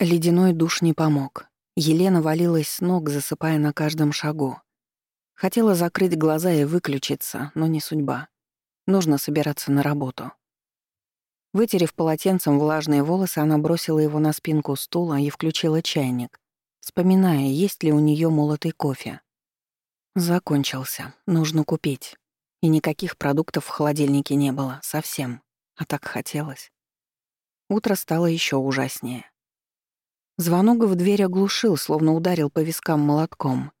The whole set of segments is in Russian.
Ледяной душ не помог. Елена валилась с ног, засыпая на каждом шагу. Хотела закрыть глаза и выключиться, но не судьба. Нужно собираться на работу. Вытерев полотенцем влажные волосы, она бросила его на спинку стула и включила чайник, вспоминая, есть ли у нее молотый кофе. Закончился. Нужно купить. И никаких продуктов в холодильнике не было. Совсем. А так хотелось. Утро стало еще ужаснее. Звонок в дверь оглушил, словно ударил по вискам молотком.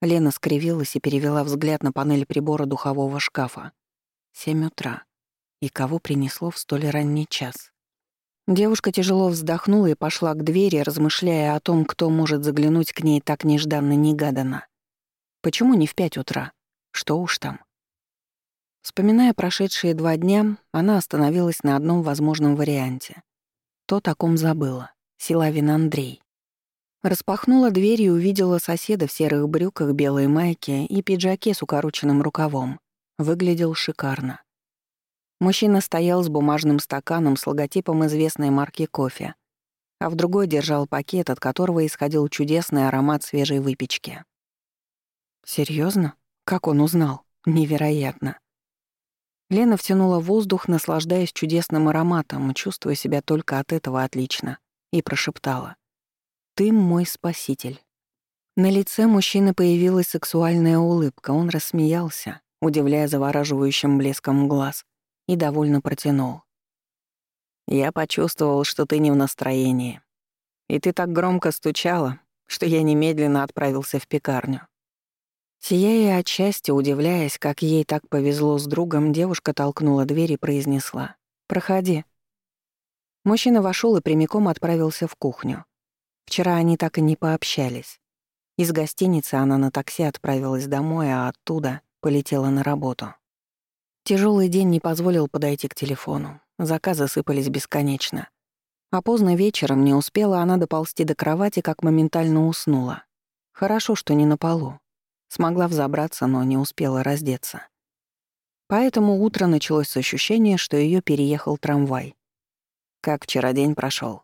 Лена скривилась и перевела взгляд на панель прибора духового шкафа. Семь утра. И кого принесло в столь ранний час? Девушка тяжело вздохнула и пошла к двери, размышляя о том, кто может заглянуть к ней так нежданно-негаданно. Почему не в пять утра? Что уж там. Вспоминая прошедшие два дня, она остановилась на одном возможном варианте. То, о ком забыла. Силавин Андрей. Распахнула дверь и увидела соседа в серых брюках, белой майке и пиджаке с укороченным рукавом. Выглядел шикарно. Мужчина стоял с бумажным стаканом с логотипом известной марки кофе, а в другой держал пакет, от которого исходил чудесный аромат свежей выпечки. Серьезно? Как он узнал? Невероятно. Лена втянула воздух, наслаждаясь чудесным ароматом, чувствуя себя только от этого отлично и прошептала. «Ты мой спаситель». На лице мужчины появилась сексуальная улыбка, он рассмеялся, удивляя завораживающим блеском глаз, и довольно протянул. «Я почувствовал, что ты не в настроении. И ты так громко стучала, что я немедленно отправился в пекарню». Сияя от счастья, удивляясь, как ей так повезло с другом, девушка толкнула дверь и произнесла. «Проходи». Мужчина вошел и прямиком отправился в кухню. Вчера они так и не пообщались. Из гостиницы она на такси отправилась домой, а оттуда полетела на работу. Тяжелый день не позволил подойти к телефону. Заказы сыпались бесконечно. А поздно вечером не успела она доползти до кровати, как моментально уснула. Хорошо, что не на полу. Смогла взобраться, но не успела раздеться. Поэтому утро началось с ощущения, что ее переехал трамвай как вчера день прошел?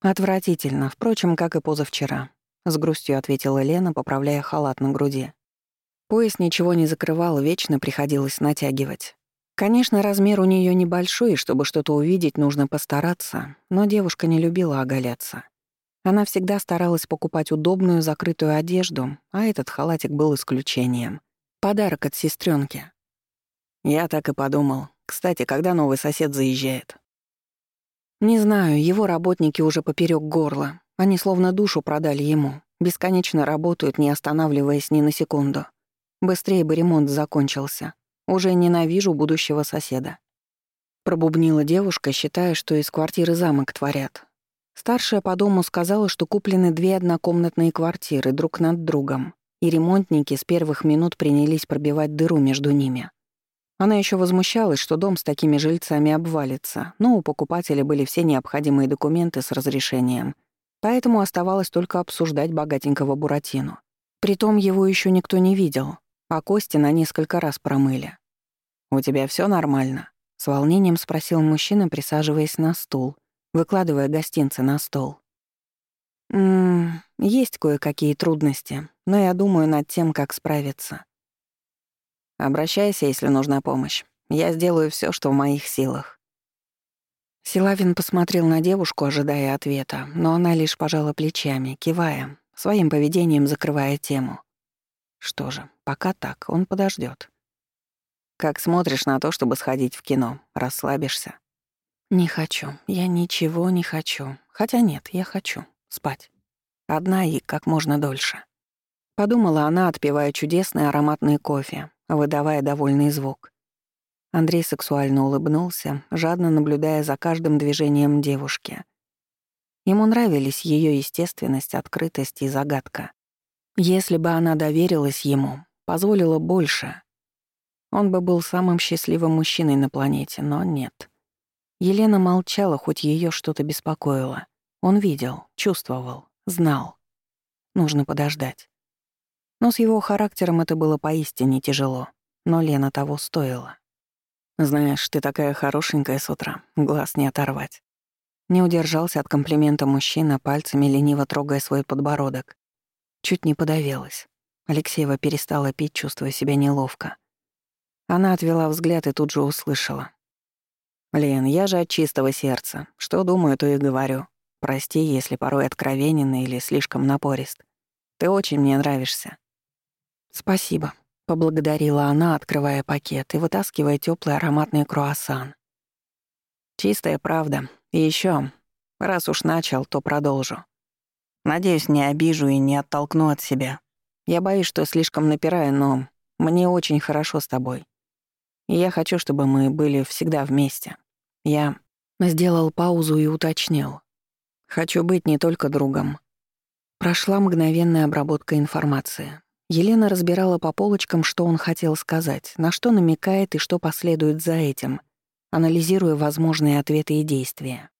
«Отвратительно, впрочем, как и позавчера», — с грустью ответила Лена, поправляя халат на груди. Пояс ничего не закрывал, вечно приходилось натягивать. Конечно, размер у нее небольшой, чтобы что-то увидеть, нужно постараться, но девушка не любила оголяться. Она всегда старалась покупать удобную закрытую одежду, а этот халатик был исключением. Подарок от сестренки. Я так и подумал. Кстати, когда новый сосед заезжает? Не знаю, его работники уже поперек горла. Они словно душу продали ему. Бесконечно работают, не останавливаясь ни на секунду. Быстрее бы ремонт закончился. Уже ненавижу будущего соседа. Пробубнила девушка, считая, что из квартиры замок творят. Старшая по дому сказала, что куплены две однокомнатные квартиры друг над другом, и ремонтники с первых минут принялись пробивать дыру между ними. Она еще возмущалась, что дом с такими жильцами обвалится, но у покупателя были все необходимые документы с разрешением. Поэтому оставалось только обсуждать богатенького Буратину. Притом его еще никто не видел, а кости на несколько раз промыли. «У тебя все нормально?» — с волнением спросил мужчина, присаживаясь на стул, выкладывая гостинцы на стол. «Ммм, есть кое-какие трудности, но я думаю над тем, как справиться. Обращайся, если нужна помощь. Я сделаю все, что в моих силах». Силавин посмотрел на девушку, ожидая ответа, но она лишь пожала плечами, кивая, своим поведением закрывая тему. Что же, пока так, он подождет. «Как смотришь на то, чтобы сходить в кино? Расслабишься?» «Не хочу. Я ничего не хочу. Хотя нет, я хочу. Спать. Одна и как можно дольше». Подумала она, отпивая чудесный ароматный кофе, выдавая довольный звук. Андрей сексуально улыбнулся, жадно наблюдая за каждым движением девушки. Ему нравились ее естественность, открытость и загадка. Если бы она доверилась ему, позволила больше, он бы был самым счастливым мужчиной на планете, но нет. Елена молчала, хоть ее что-то беспокоило. Он видел, чувствовал, знал. Нужно подождать. Но с его характером это было поистине тяжело, но Лена того стоила. «Знаешь, ты такая хорошенькая с утра, глаз не оторвать». Не удержался от комплимента мужчина, пальцами лениво трогая свой подбородок. Чуть не подавилась. Алексеева перестала пить, чувствуя себя неловко. Она отвела взгляд и тут же услышала. «Лен, я же от чистого сердца. Что думаю, то и говорю. Прости, если порой откровенен или слишком напорист. Ты очень мне нравишься. «Спасибо», — поблагодарила она, открывая пакет и вытаскивая теплый ароматный круассан. «Чистая правда. И еще, раз уж начал, то продолжу. Надеюсь, не обижу и не оттолкну от себя. Я боюсь, что слишком напираю, но мне очень хорошо с тобой. И я хочу, чтобы мы были всегда вместе. Я...» Сделал паузу и уточнил. «Хочу быть не только другом». Прошла мгновенная обработка информации. Елена разбирала по полочкам, что он хотел сказать, на что намекает и что последует за этим, анализируя возможные ответы и действия.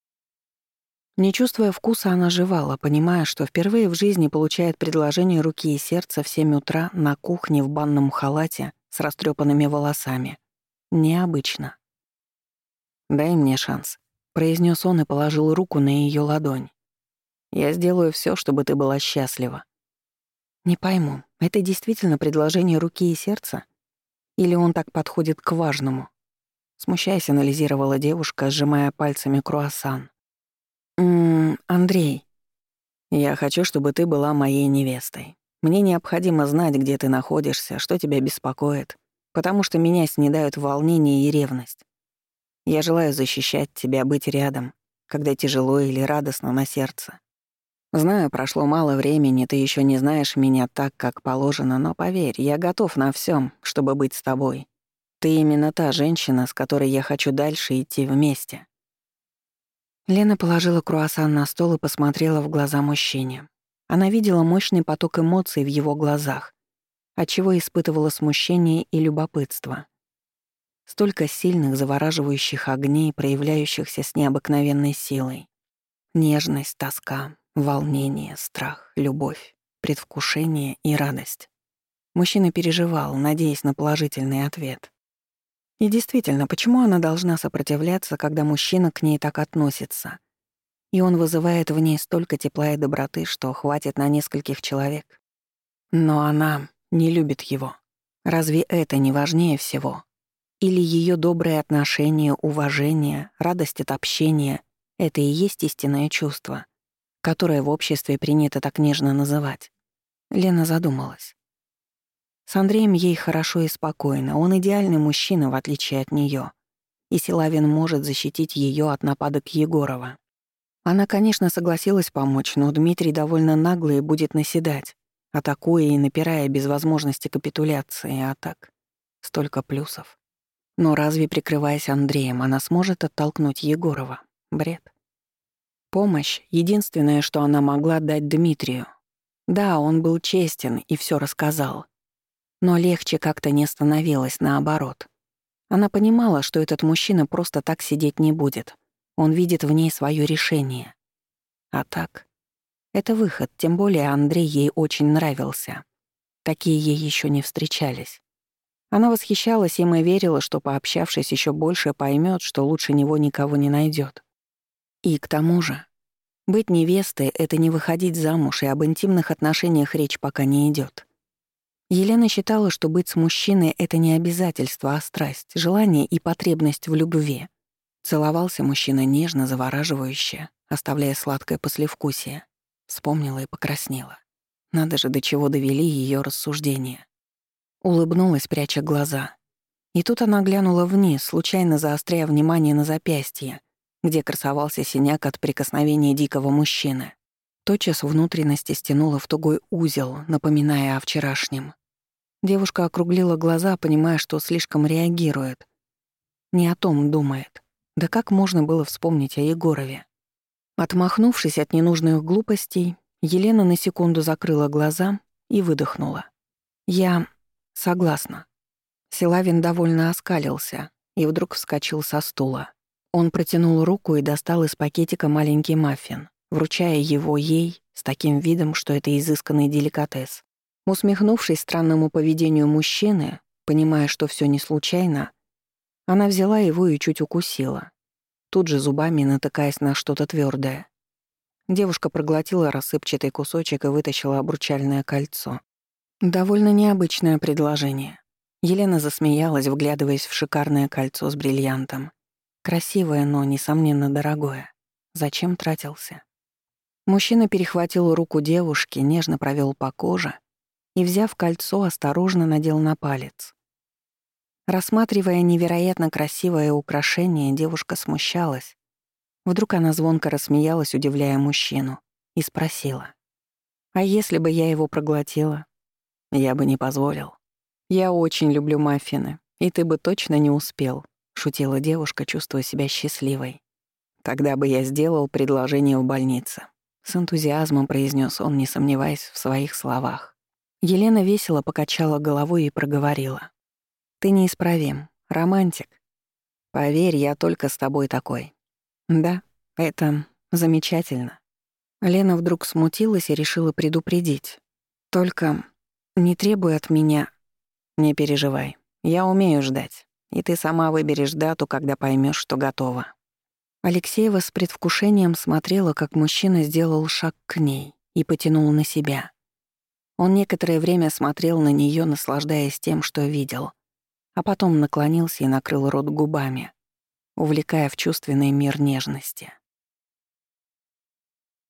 Не чувствуя вкуса, она жевала, понимая, что впервые в жизни получает предложение руки и сердца в 7 утра на кухне в банном халате с растрепанными волосами. Необычно. «Дай мне шанс», — произнес он и положил руку на ее ладонь. «Я сделаю все, чтобы ты была счастлива», не пойму, это действительно предложение руки и сердца? Или он так подходит к важному? Смущаясь, анализировала девушка, сжимая пальцами круассан. «М Андрей, я хочу, чтобы ты была моей невестой. Мне необходимо знать, где ты находишься, что тебя беспокоит, потому что меня снедают волнение и ревность. Я желаю защищать тебя, быть рядом, когда тяжело или радостно на сердце. Знаю, прошло мало времени, ты еще не знаешь меня так, как положено, но поверь, я готов на всем, чтобы быть с тобой. Ты именно та женщина, с которой я хочу дальше идти вместе». Лена положила круассан на стол и посмотрела в глаза мужчине. Она видела мощный поток эмоций в его глазах, отчего испытывала смущение и любопытство. Столько сильных, завораживающих огней, проявляющихся с необыкновенной силой. Нежность, тоска, волнение, страх, любовь, предвкушение и радость. Мужчина переживал, надеясь на положительный ответ. И действительно, почему она должна сопротивляться, когда мужчина к ней так относится? И он вызывает в ней столько тепла и доброты, что хватит на нескольких человек. Но она не любит его. Разве это не важнее всего? Или ее добрые отношения, уважение, радость от общения — это и есть истинное чувство — которое в обществе принято так нежно называть. Лена задумалась. С Андреем ей хорошо и спокойно, он идеальный мужчина, в отличие от нее, И Силавин может защитить ее от нападок Егорова. Она, конечно, согласилась помочь, но Дмитрий довольно наглый и будет наседать, атакуя и напирая без возможности капитуляции, а так столько плюсов. Но разве прикрываясь Андреем, она сможет оттолкнуть Егорова? Бред. Помощь — единственное, что она могла дать Дмитрию. Да, он был честен и все рассказал. Но легче как-то не становилось, наоборот. Она понимала, что этот мужчина просто так сидеть не будет. Он видит в ней свое решение. А так... Это выход, тем более Андрей ей очень нравился. Такие ей еще не встречались. Она восхищалась им и верила, что, пообщавшись еще больше, поймет, что лучше него никого не найдет. И к тому же, быть невестой — это не выходить замуж, и об интимных отношениях речь пока не идет. Елена считала, что быть с мужчиной — это не обязательство, а страсть, желание и потребность в любви. Целовался мужчина нежно, завораживающе, оставляя сладкое послевкусие. Вспомнила и покраснела. Надо же, до чего довели ее рассуждения. Улыбнулась, пряча глаза. И тут она глянула вниз, случайно заостряя внимание на запястье, где красовался синяк от прикосновения дикого мужчины. Тотчас внутренности стянула в тугой узел, напоминая о вчерашнем. Девушка округлила глаза, понимая, что слишком реагирует. Не о том думает. Да как можно было вспомнить о Егорове? Отмахнувшись от ненужных глупостей, Елена на секунду закрыла глаза и выдохнула. «Я согласна». Силавин довольно оскалился и вдруг вскочил со стула. Он протянул руку и достал из пакетика маленький маффин, вручая его ей с таким видом, что это изысканный деликатес. Усмехнувшись странному поведению мужчины, понимая, что все не случайно, она взяла его и чуть укусила, тут же зубами натыкаясь на что-то твердое. Девушка проглотила рассыпчатый кусочек и вытащила обручальное кольцо. Довольно необычное предложение. Елена засмеялась, вглядываясь в шикарное кольцо с бриллиантом. Красивое, но, несомненно, дорогое. Зачем тратился? Мужчина перехватил руку девушки, нежно провел по коже и, взяв кольцо, осторожно надел на палец. Рассматривая невероятно красивое украшение, девушка смущалась. Вдруг она звонко рассмеялась, удивляя мужчину, и спросила. «А если бы я его проглотила?» «Я бы не позволил. Я очень люблю маффины, и ты бы точно не успел», шутила девушка, чувствуя себя счастливой. Тогда бы я сделал предложение в больнице. С энтузиазмом произнес он, не сомневаясь в своих словах. Елена весело покачала головой и проговорила. «Ты неисправим. Романтик. Поверь, я только с тобой такой». «Да, это замечательно». Лена вдруг смутилась и решила предупредить. «Только не требуй от меня». «Не переживай. Я умею ждать и ты сама выберешь дату, когда поймешь, что готова». Алексеева с предвкушением смотрела, как мужчина сделал шаг к ней и потянул на себя. Он некоторое время смотрел на нее, наслаждаясь тем, что видел, а потом наклонился и накрыл рот губами, увлекая в чувственный мир нежности.